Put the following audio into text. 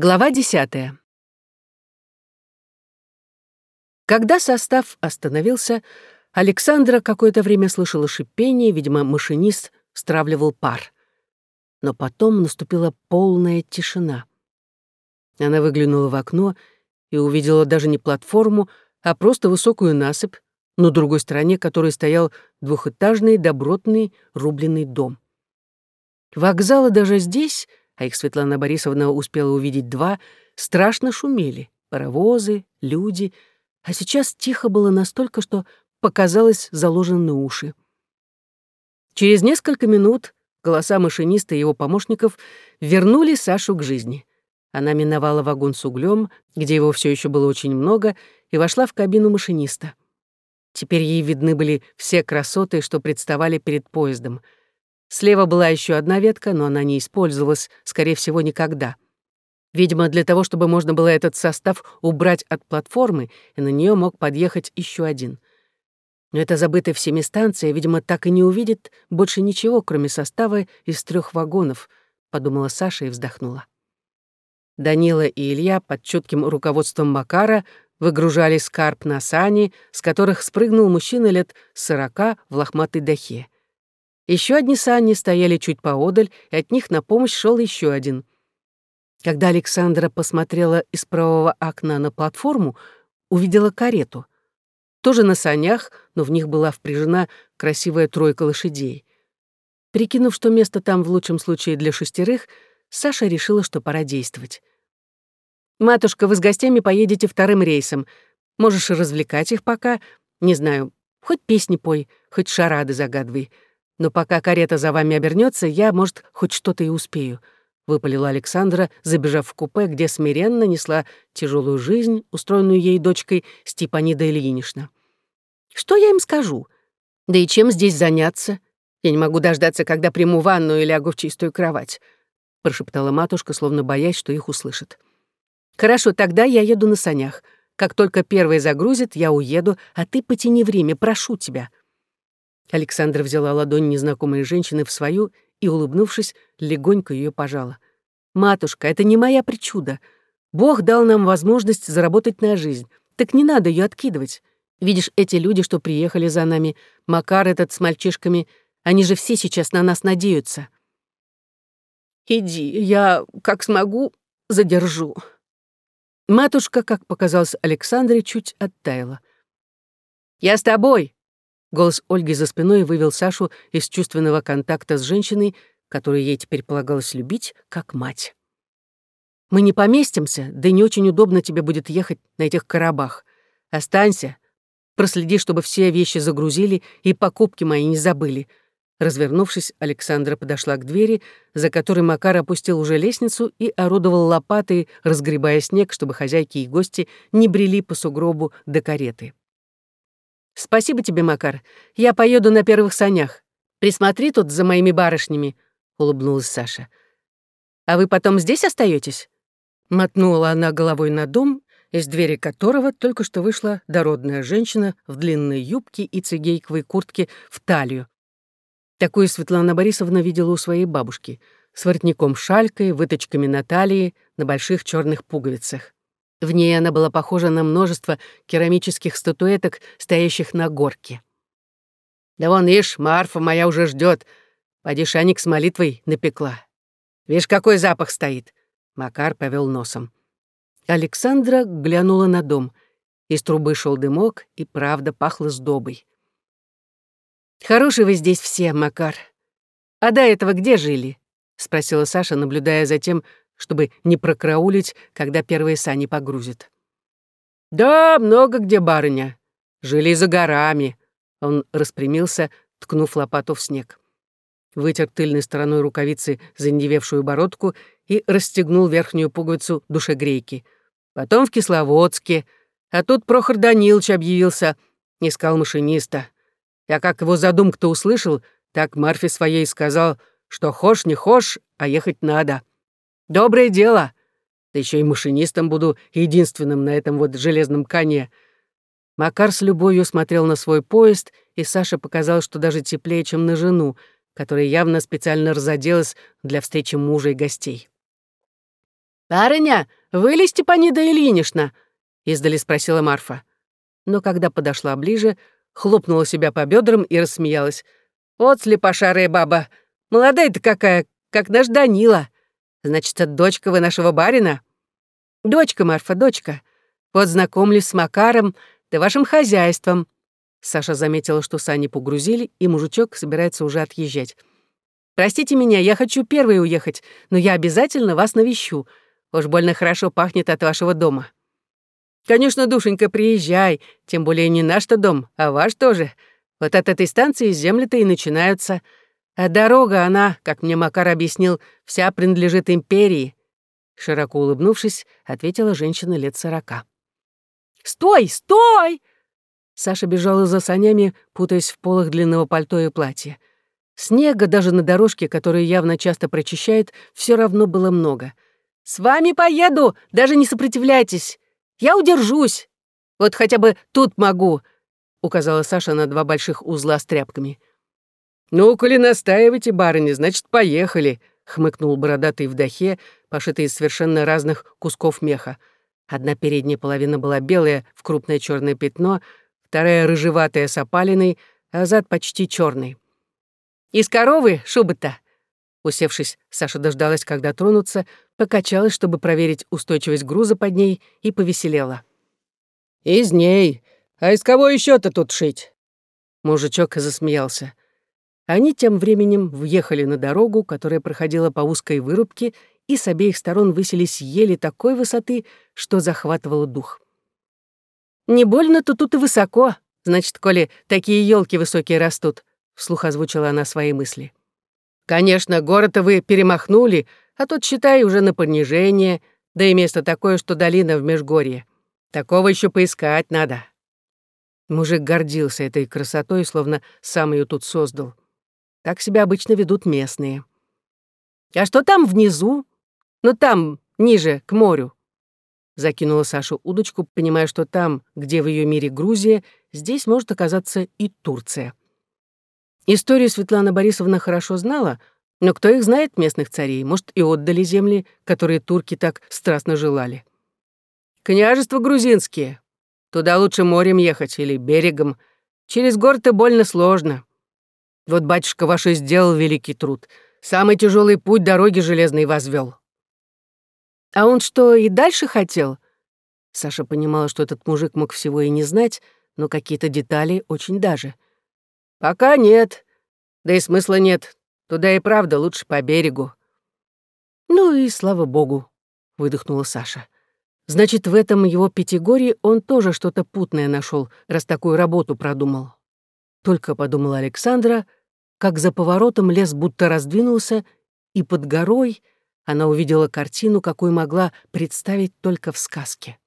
Глава десятая. Когда состав остановился, Александра какое-то время слышала шипение, видимо, машинист стравливал пар. Но потом наступила полная тишина. Она выглянула в окно и увидела даже не платформу, а просто высокую насыпь, на другой стороне которой стоял двухэтажный добротный рубленый дом. Вокзалы даже здесь а их Светлана Борисовна успела увидеть два, страшно шумели. Паровозы, люди. А сейчас тихо было настолько, что показалось заложены уши. Через несколько минут голоса машиниста и его помощников вернули Сашу к жизни. Она миновала вагон с углем, где его все еще было очень много, и вошла в кабину машиниста. Теперь ей видны были все красоты, что представали перед поездом — Слева была еще одна ветка, но она не использовалась, скорее всего, никогда. Видимо, для того, чтобы можно было этот состав убрать от платформы, и на нее мог подъехать еще один. Но эта забытая всеми станция, видимо, так и не увидит больше ничего, кроме состава из трех вагонов, подумала Саша и вздохнула. Данила и Илья под чутким руководством Макара выгружали скарб на сани, с которых спрыгнул мужчина лет сорока в лохматой дахе. Еще одни сани стояли чуть поодаль, и от них на помощь шел еще один. Когда Александра посмотрела из правого окна на платформу, увидела карету. Тоже на санях, но в них была впряжена красивая тройка лошадей. Прикинув, что место там в лучшем случае для шестерых, Саша решила, что пора действовать. «Матушка, вы с гостями поедете вторым рейсом. Можешь развлекать их пока. Не знаю, хоть песни пой, хоть шарады загадывай. Но пока карета за вами обернется, я, может, хоть что-то и успею», — выпалила Александра, забежав в купе, где смиренно несла тяжелую жизнь, устроенную ей дочкой Степанида Ильинична. «Что я им скажу? Да и чем здесь заняться? Я не могу дождаться, когда приму ванну и лягу в чистую кровать», — прошептала матушка, словно боясь, что их услышат. «Хорошо, тогда я еду на санях. Как только первый загрузит, я уеду, а ты потяни время, прошу тебя», Александра взяла ладонь незнакомой женщины в свою и, улыбнувшись, легонько ее пожала. «Матушка, это не моя причуда. Бог дал нам возможность заработать на жизнь. Так не надо ее откидывать. Видишь, эти люди, что приехали за нами, Макар этот с мальчишками, они же все сейчас на нас надеются». «Иди, я, как смогу, задержу». Матушка, как показалось Александре, чуть оттаяла. «Я с тобой», Голос Ольги за спиной вывел Сашу из чувственного контакта с женщиной, которую ей теперь полагалось любить, как мать. «Мы не поместимся, да и не очень удобно тебе будет ехать на этих коробах. Останься, проследи, чтобы все вещи загрузили и покупки мои не забыли». Развернувшись, Александра подошла к двери, за которой Макар опустил уже лестницу и орудовал лопатой, разгребая снег, чтобы хозяйки и гости не брели по сугробу до кареты. «Спасибо тебе, Макар. Я поеду на первых санях. Присмотри тут за моими барышнями», — улыбнулась Саша. «А вы потом здесь остаетесь? Мотнула она головой на дом, из двери которого только что вышла дородная женщина в длинной юбке и цигейковой куртке в талию. Такую Светлана Борисовна видела у своей бабушки, с воротником-шалькой, выточками на талии, на больших черных пуговицах. В ней она была похожа на множество керамических статуэток, стоящих на горке. «Да вон, ишь, Марфа моя уже ждет. Поди шаник с молитвой напекла. Видишь, какой запах стоит!» Макар повел носом. Александра глянула на дом. Из трубы шел дымок, и правда пахло сдобой. «Хорошие вы здесь все, Макар. А до этого где жили?» — спросила Саша, наблюдая за тем, чтобы не прокраулить, когда первые сани погрузят. «Да, много где, барыня. Жили за горами». Он распрямился, ткнув лопату в снег. Вытер тыльной стороной рукавицы заиндевевшую бородку и расстегнул верхнюю пуговицу душегрейки. Потом в Кисловодске. А тут Прохор Данилович объявился, искал машиниста. Я как его задумку-то услышал, так Марфе своей сказал, что хошь не хошь, а ехать надо. Доброе дело. Да еще и машинистом буду единственным на этом вот железном коне. Макар с любовью смотрел на свой поезд, и Саше показалось, что даже теплее, чем на жену, которая явно специально разоделась для встречи мужа и гостей. «Барыня, вы ли Степанида Ильинична?» — издали спросила Марфа. Но когда подошла ближе, хлопнула себя по бедрам и рассмеялась. «Вот слепошарая баба! Молодая-то какая, как наш Данила! Значит, это дочка вы нашего барина?» «Дочка, Марфа, дочка. Вот знакомлюсь с Макаром, да вашим хозяйством». Саша заметила, что сани погрузили, и мужичок собирается уже отъезжать. «Простите меня, я хочу первой уехать, но я обязательно вас навещу. Уж больно хорошо пахнет от вашего дома». «Конечно, душенька, приезжай, тем более не наш-то дом, а ваш тоже. Вот от этой станции земли-то и начинаются. А дорога, она, как мне Макар объяснил, вся принадлежит империи». Широко улыбнувшись, ответила женщина лет сорока. «Стой, стой!» Саша бежала за санями, путаясь в полах длинного пальто и платья. Снега даже на дорожке, которую явно часто прочищает, все равно было много. «С вами поеду! Даже не сопротивляйтесь! Я удержусь! Вот хотя бы тут могу!» — указала Саша на два больших узла с тряпками. «Ну, коли настаиваете, барыня, значит, поехали!» — хмыкнул бородатый в дахе, пошитый из совершенно разных кусков меха. Одна передняя половина была белая в крупное черное пятно, вторая рыжеватая с опалиной, а зад почти черный. «Из коровы шуба-то?» Усевшись, Саша дождалась, когда тронутся, покачалась, чтобы проверить устойчивость груза под ней, и повеселела. «Из ней. А из кого еще то тут шить?» Мужичок засмеялся. Они тем временем въехали на дорогу, которая проходила по узкой вырубке, и с обеих сторон высились ели такой высоты, что захватывало дух. «Не больно-то тут и высоко, значит, коли такие елки высокие растут», вслух озвучила она свои мысли. «Конечно, город-то вы перемахнули, а тут, считай, уже на понижение, да и место такое, что долина в Межгорье. Такого еще поискать надо». Мужик гордился этой красотой, словно сам ее тут создал. Так себя обычно ведут местные. «А что там внизу? Ну там, ниже, к морю?» Закинула Сашу удочку, понимая, что там, где в ее мире Грузия, здесь может оказаться и Турция. Историю Светлана Борисовна хорошо знала, но кто их знает, местных царей? Может, и отдали земли, которые турки так страстно желали. Княжество грузинские. Туда лучше морем ехать или берегом. Через горы-то больно сложно. Вот батюшка ваш и сделал великий труд. Самый тяжелый путь дороги железной возвел. А он что, и дальше хотел? Саша понимала, что этот мужик мог всего и не знать, но какие-то детали очень даже — «Пока нет. Да и смысла нет. Туда и правда лучше по берегу». «Ну и слава богу», — выдохнула Саша. «Значит, в этом его пятигорье он тоже что-то путное нашел, раз такую работу продумал». Только подумала Александра, как за поворотом лес будто раздвинулся, и под горой она увидела картину, какую могла представить только в сказке.